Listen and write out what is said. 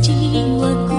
今晚